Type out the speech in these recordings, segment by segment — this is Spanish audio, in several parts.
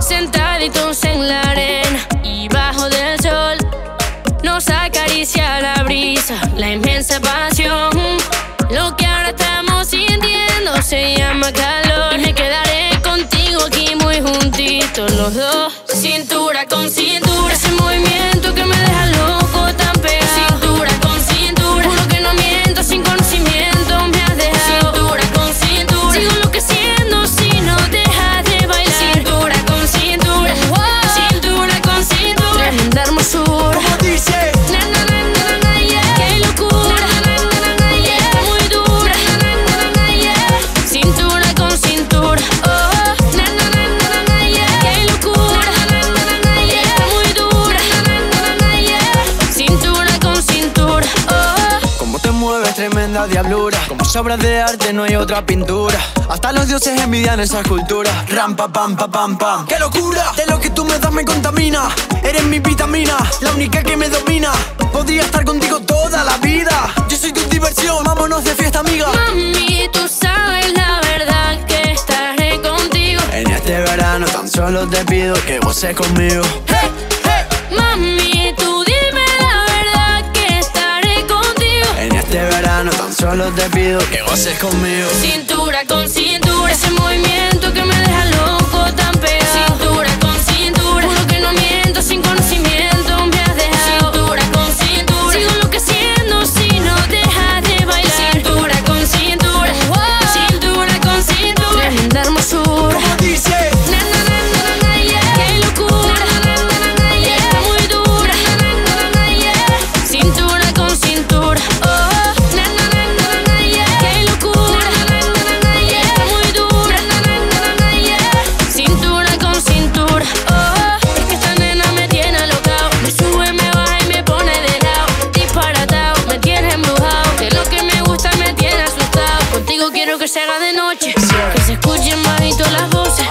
Sentaditos en la arena y bajo del sol, nos acaricia la brisa, la inmensa paz. Tremenda diablura. Como sobras de arte no hay otra pintura. Hasta los dioses envidian esa escultura. Rampa, pam, pam, pam, pam. ¡Qué locura! De lo que tú me das me contamina. Eres mi vitamina, la única que me domina. Podría estar contigo toda la vida. Yo soy tu diversión, vámonos de fiesta, amiga. Mami, tú sabes la verdad que estaré contigo. En este verano tan solo te pido que goces conmigo. Hey. Verano tan solo te pido que goces conmigo. Cintura con cintura, ese movimiento quiero que se haga de noche. Que se escuchen bajito las voces.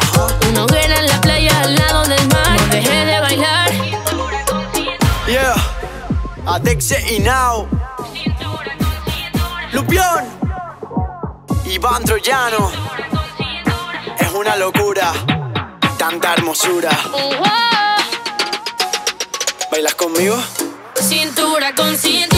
Una hoguera en la playa al lado del mar. No dejé de bailar. Yeah. Adexe y Now. Lupión. Iván Troyano. Es una locura. Tanta hermosura. ¿Bailas conmigo? Cintura con cintura.